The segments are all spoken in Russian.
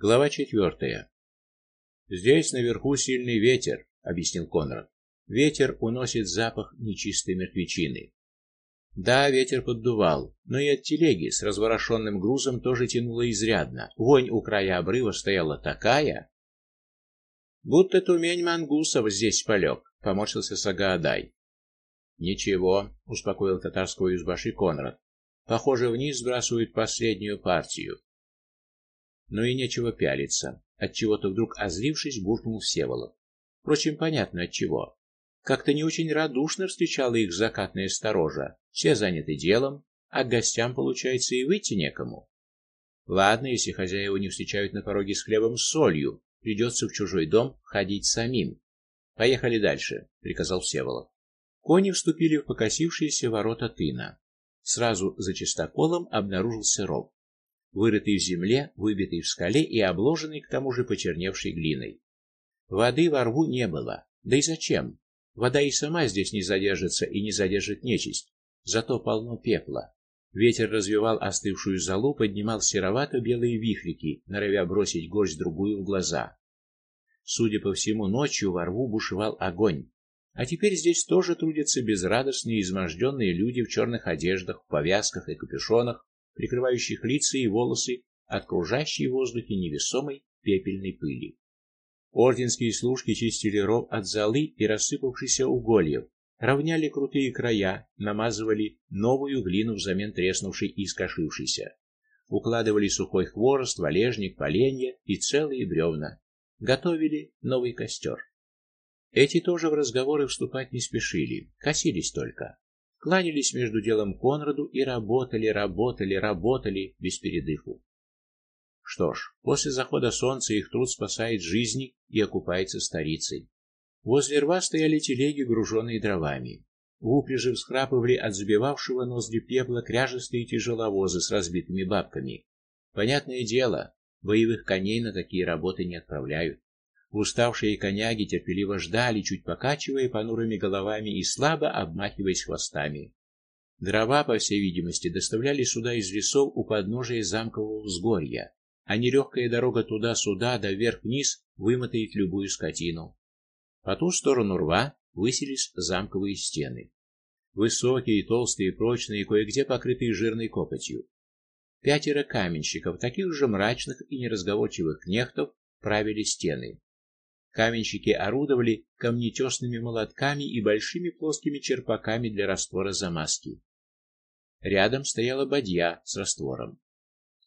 Глава четвертая. Здесь наверху сильный ветер, объяснил Конрад. Ветер уносит запах нечистой мертвечины. Да, ветер поддувал, но и от телеги с разворошенным грузом тоже тянуло изрядно. Вонь у края обрыва стояла такая, будто тумень мангусов здесь полег, поморщился Сагаадай. Ничего, успокоил татарского избаши Конрад. Похоже, вниз сбрасывают последнюю партию. Но и нечего пялиться. От чего-то вдруг озлившись, буркнул Всеволод. Впрочем, понятно от чего. Как-то не очень радушно встречала их закатная сторожа. Все заняты делом, а гостям получается и выйти некому. Ладно, если хозяева не встречают на пороге с хлебом с солью, придется в чужой дом ходить самим. Поехали дальше, приказал Всеволод. Кони вступили в покосившиеся ворота тына. Сразу за чистоколом обнаружился ров вырытый в земле, выбитый в скале и обложенный к тому же почерневшей глиной. Воды во рву не было. Да и зачем? Вода и сама здесь не задержится и не задержит нечисть. Зато полно пепла. Ветер развивал остывшую золу, поднимал серовато-белые вихрики, норовя бросить горсть другую в глаза. Судя по всему, ночью во рву бушевал огонь. А теперь здесь тоже трудятся безрадостные, изможденные люди в черных одеждах, в повязках и капюшонах, прикрывающих лица и волосы от кружащей в воздухе невесомой пепельной пыли. Орденские служки чистили ров от золы и рассыпавшихся угольев, равняли крутые края, намазывали новую глину взамен треснувшей и искошившейся, укладывали сухой хворост, валежник, поленья и целые бревна, готовили новый костер. Эти тоже в разговоры вступать не спешили, косились только кланялись между делом Конраду и работали, работали, работали без передыху. Что ж, после захода солнца их труд спасает жизни и окупается старицей. Возле рва стояли телеги, груженные дровами. В упряжи всхрапывали от забивавшего ноздри пепла кряжестые тяжеловозы с разбитыми бабками. Понятное дело, боевых коней на такие работы не отправляют. Уставшие коняги терпеливо ждали, чуть покачивая понурыми головами и слабо обмахиваясь хвостами. Дрова, по всей видимости, доставляли сюда из лесов у подножия замкового взгорья, а нелегкая дорога туда-сюда да вверх-вниз вымотает любую скотину. По ту сторону рва высились замковые стены. Высокие, толстые, прочные, кое-где покрытые жирной копотью. Пятеро каменщиков, таких же мрачных и неразговорчивых кнехтов, правили стены. Каменщики орудовали камнетесными молотками и большими плоскими черпаками для раствора замазки. Рядом стояла бадья с раствором.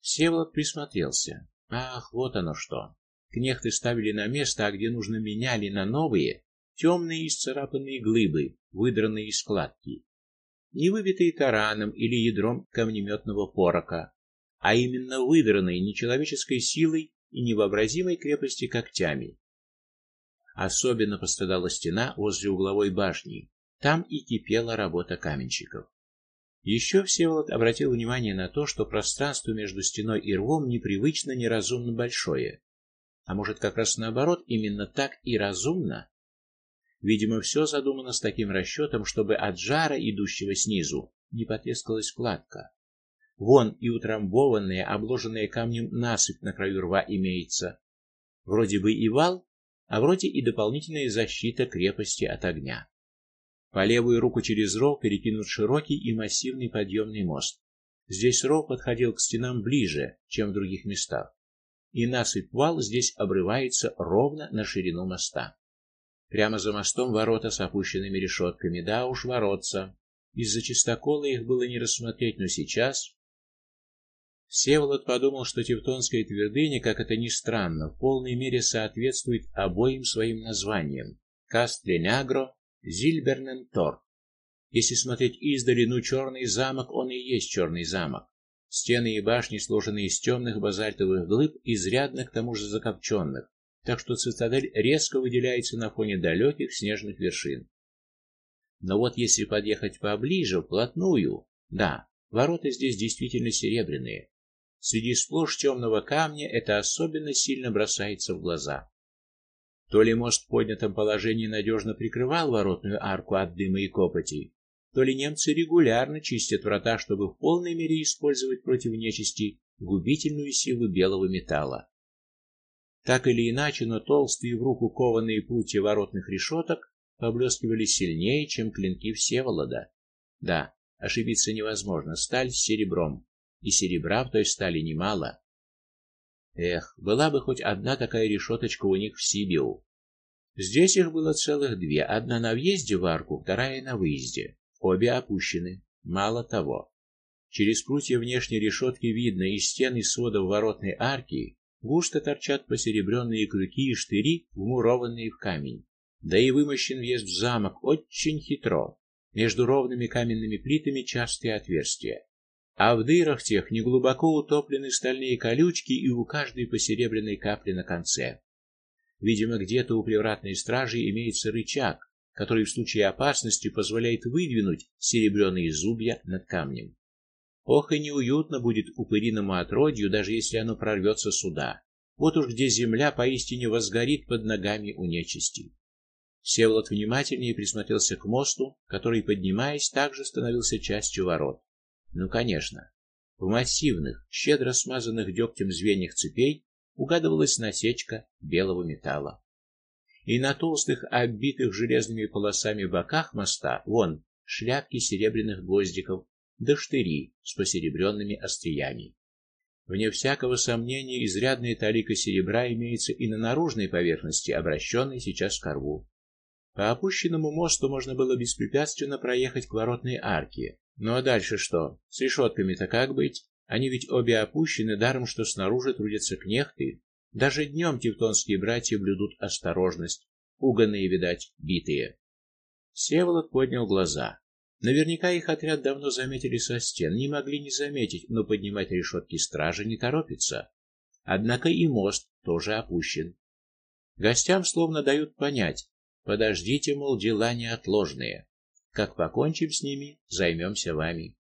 Всеволод присмотрелся. Ах, вот оно что. Кнехты ставили на место, а где нужно меняли на новые, темные исцарапанные глыбы, выдранные из складки. Не выбитые тараном или ядром камнеметного порока, а именно выдранные нечеловеческой силой и невообразимой крепости когтями. Особенно пострадала стена возле угловой башни. Там и кипела работа каменщиков. Еще Всеволод обратил внимание на то, что пространство между стеной и рвом непривычно неразумно большое. А может, как раз наоборот, именно так и разумно? Видимо, все задумано с таким расчетом, чтобы от жара, идущего снизу, не потрескалась кладка. Вон и утрамбованная, обложенная камнем насыпь на краю рва имеется. Вроде бы и вал, а вроде и дополнительная защита крепости от огня. По левую руку через ров перекинут широкий и массивный подъемный мост. Здесь ров подходил к стенам ближе, чем в других местах. И насыпь вал здесь обрывается ровно на ширину моста. Прямо за мостом ворота с опущенными решетками, да уж воротца. Из-за чистокола их было не рассмотреть, но сейчас Всеволод подумал, что Тевтонская твердыня, как это ни странно, в полной мере соответствует обоим своим названиям: Кастленагро, Зильбернентор. Если смотреть издали, ну черный замок, он и есть черный замок. Стены и башни сложены из темных базальтовых глыб, изрядно к тому же закопченных, так что цитадель резко выделяется на фоне далеких снежных вершин. Но вот если подъехать поближе, вплотную, да, ворота здесь действительно серебряные, Среди сплошь темного камня это особенно сильно бросается в глаза. То ли мост в поднятом положении надежно прикрывал воротную арку от дыма и копоти, то ли немцы регулярно чистят врата, чтобы в полной мере использовать против нечисти губительную силу белого металла. Так или иначе, но толстые в руку кованые прутья воротных решеток поблескивали сильнее, чем клинки Всеволода. Да, ошибиться невозможно, сталь с серебром, и серебра в той стали немало. Эх, была бы хоть одна такая решеточка у них в Сибиу. Здесь их было целых две, одна на въезде в арку, вторая на выезде. Обе опущены. Мало того, через прутья внешней решетки видно и стены сводов воротной арки густо торчат посеребренные крюки и штыри, вмурованные в камень. Да и вымощен въезд в замок очень хитро. Между ровными каменными плитами частые отверстия, а в дырах тех неглубоко утоплены стальные колючки и у каждой по серебряной капле на конце. Видимо, где-то у привратной стражи имеется рычаг, который в случае опасности позволяет выдвинуть серебряные зубья над камнем. Ох и неуютно будет упыриному отродью, даже если оно прорвется сюда. Вот уж где земля поистине возгорит под ногами у нечисти. Всеволод внимательнее присмотрелся к мосту, который, поднимаясь, также становился частью ворот. Ну, конечно. В массивных, щедро смазанных дегтем звеньях цепей угадывалась насечка белого металла. И на толстых, оббитых железными полосами боках моста, вон, шляпки серебряных гвоздиков, да штыри с посеребренными остриями. Вне всякого сомнения, изрядная талика серебра имеется и на наружной поверхности, обращенной сейчас к рву. По опущенному мосту можно было беспрепятственно проехать к воротной арке. Ну а дальше что? С решетками-то как быть? Они ведь обе опущены, даром что снаружи трудятся кнехты. Даже днем тевтонские братья блюдут осторожность, угонные, видать, битые. Всеволод поднял глаза. Наверняка их отряд давно заметили со стен, не могли не заметить, но поднимать решетки стражи не торопится. Однако и мост тоже опущен. Гостям словно дают понять: Подождите, мол, дела неотложные. Как покончим с ними, займемся вами.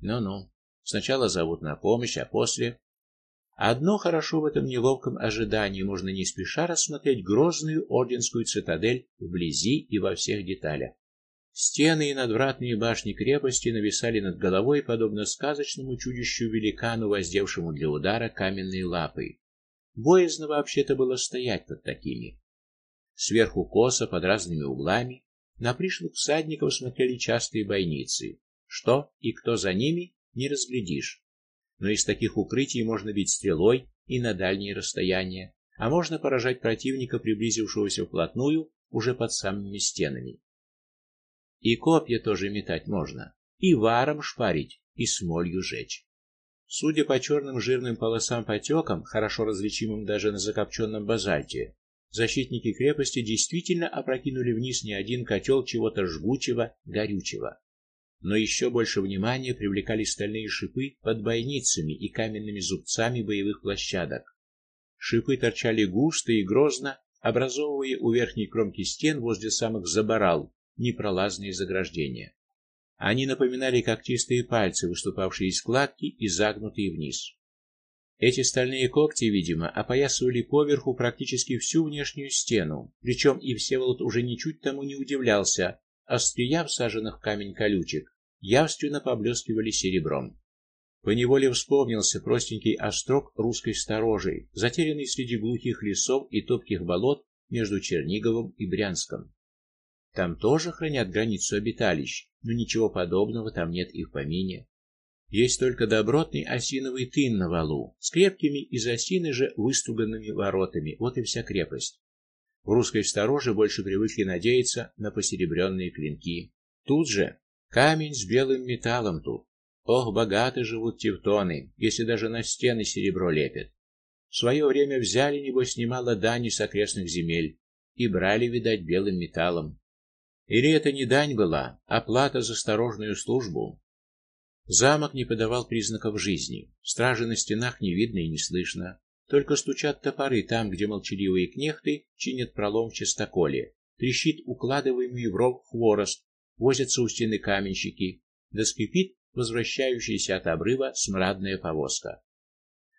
Ну-ну. Сначала зовут на помощь, а после Одно хорошо в этом неловком ожидании можно не спеша рассмотреть грозную орденскую цитадель вблизи и во всех деталях. Стены и надвратные башни крепости нависали над головой, подобно сказочному чудищу великану, воздевшему для удара каменные лапы. Боязно вообще-то было стоять под такими. Сверху косо под разными углами на пришлых всадников смотрели частые бойницы. Что и кто за ними, не разглядишь. Но из таких укрытий можно бить стрелой и на дальние расстояния, а можно поражать противника, приблизившегося вплотную, уже под самыми стенами. И копья тоже метать можно, и варом шпарить, и смолью жечь. Судя по черным жирным полосам потекам, хорошо различимым даже на закопченном базальте, защитники крепости действительно опрокинули вниз не один котел чего-то жгучего, горючего. Но еще больше внимания привлекали стальные шипы под бойницами и каменными зубцами боевых площадок. Шипы торчали густо и грозно, образовывая у верхней кромки стен возле самых забарал непролазные заграждения. Они напоминали когтистые пальцы, выступавшие из складки и загнутые вниз. Эти стальные когти, видимо, опоясывали поверху практически всю внешнюю стену, причем и Всеволод уже ничуть тому не удивлялся. Острия всаженных в камень колючек явственно поблескивали серебром. Поневоле вспомнился простенький острог русской сторожей, затерянный среди глухих лесов и топких болот между Черниговым и Брянском. Там тоже хранят границу обиталищ, но ничего подобного там нет и в помине. Есть только добротный осиновый тын на валу, с крепкими из осины же выструганными воротами. Вот и вся крепость. В русской стороже больше привыкли надеяться на посеребренные клинки. Тут же камень с белым металлом тут. Ох, богаты живут тевтоны, если даже на стены серебро лепят. В свое время взяли небось немало дани с окрестных земель и брали, видать, белым металлом. Или это не дань была, а плата за осторожную службу? Замок не подавал признаков жизни. Стражи на стенах не видно и не слышно. Только стучат топоры там, где молчаливые кнехты чинят пролом в чистоколе. Трещит укладываемый в ров хворост, возятся у стены каменщики, да возвращающаяся от обрыва смрадная повозка.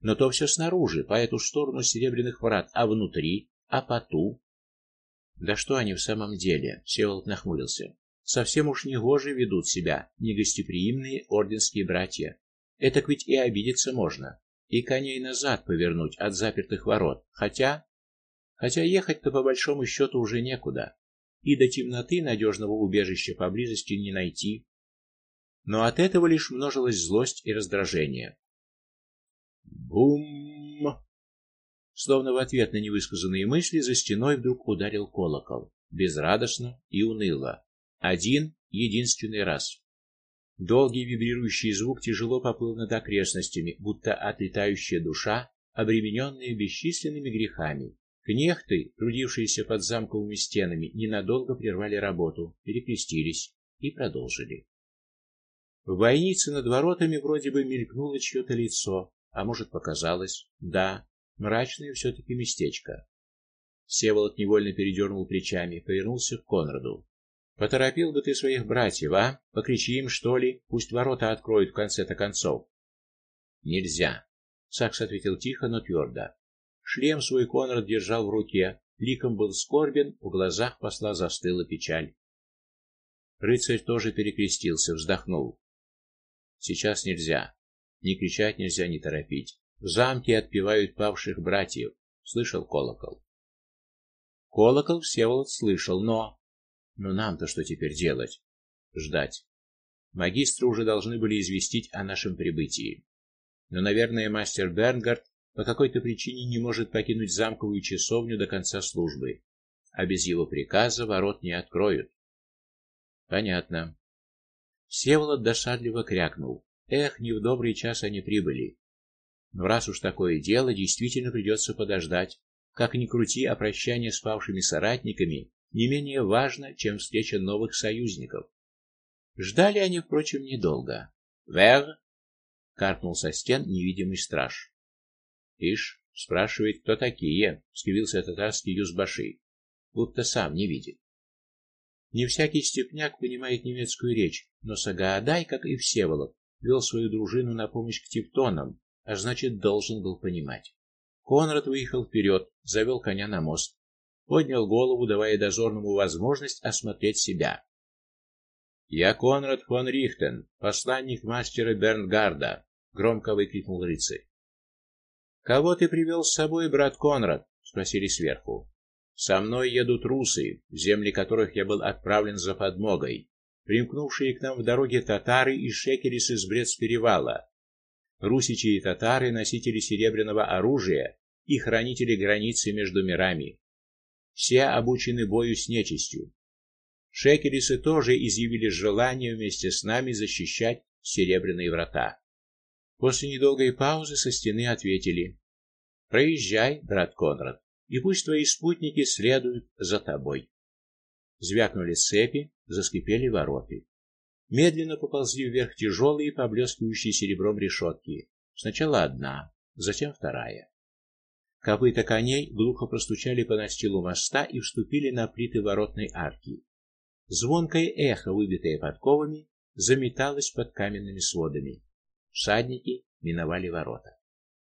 Но то все снаружи, по эту сторону серебряных врат, а внутри, а по ту. Да что они в самом деле? Всеволод нахмурился. Совсем уж негоже ведут себя негостеприимные орденские братья. Это ведь и обидеться можно. и коней назад повернуть от запертых ворот. Хотя хотя ехать-то по большому счету уже некуда, и до темноты надежного убежища поблизости не найти. Но от этого лишь множилась злость и раздражение. Бум! Словно в ответ на невысказанные мысли за стеной вдруг ударил колокол, безрадостно и уныло. Один единственный раз. Долгий вибрирующий звук тяжело поплыл над окрестностями, будто отлетающая душа, обремененная бесчисленными грехами. Кнехты, трудившиеся под замковыми стенами, ненадолго прервали работу, перекрестились и продолжили. В бойнице над воротами вроде бы мелькнуло чье-то лицо, а может, показалось. Да, мрачное все таки местечко. Всеволод невольно передернул плечами, повернулся к Конраду. Поторопил бы ты своих братьев, а? Покричи им, что ли, пусть ворота откроют в конце-то концов. Нельзя. Сакс ответил тихо, но твердо. Шлем свой Конрад держал в руке, ликом был скорбен, в глазах посла застыла печаль. Рыцарь тоже перекрестился, вздохнул. Сейчас нельзя. Ни кричать нельзя, ни торопить. В замке отпевают павших братьев. Слышал колокол. Колокол Всеволод слышал, но но нам-то что теперь делать? Ждать. Магистры уже должны были известить о нашем прибытии. Но, наверное, мастер Бернгард по какой-то причине не может покинуть замковую часовню до конца службы, а без его приказа ворот не откроют. Понятно. Всеволод досадливо крякнул. Эх, не в добрый час они прибыли. Но раз уж такое дело, действительно придется подождать. Как ни крути, а прощание с павшими соратниками не менее важно, чем встреча новых союзников. Ждали они, впрочем, недолго. "Вер?" каркнул со стен невидимый страж. "Ишь, спрашивает, кто такие?" скривился татарский юзбаши, будто сам не видит. Не всякий степняк понимает немецкую речь, но Сагаадай, как и Всеволод, вел свою дружину на помощь к тевтонам, а значит, должен был понимать. Конрад выехал вперед, завел коня на мост, поднял голову, давая дозорному возможность осмотреть себя. "Я Конрад фон Рихтен, посланник мастера Бернгарда", громко выкрикнул рыцарь. "Кого ты привел с собой, брат Конрад?" спросили сверху. "Со мной едут русы, в земли которых я был отправлен за подмогой, примкнувшие к нам в дороге татары и шекелисы с Брец-перевала. Русичи и татары носители серебряного оружия и хранители границы между мирами. Все обучены бою с нечистью. Шекелисы тоже изъявили желание вместе с нами защищать серебряные врата. После недолгой паузы со стены ответили: "Проезжай, брат Конрад, и пусть твои спутники следуют за тобой". Звякнули цепи, заскрипели ворота. Медленно поползли вверх тяжелые, поблескивающие серебром решетки. Сначала одна, затем вторая. Копыта коней глухо простучали по настилу моста и вступили на плиты воротной арки. Звонкое эхо, выбитое подковами, заметалось под каменными сводами. Всадники миновали ворота.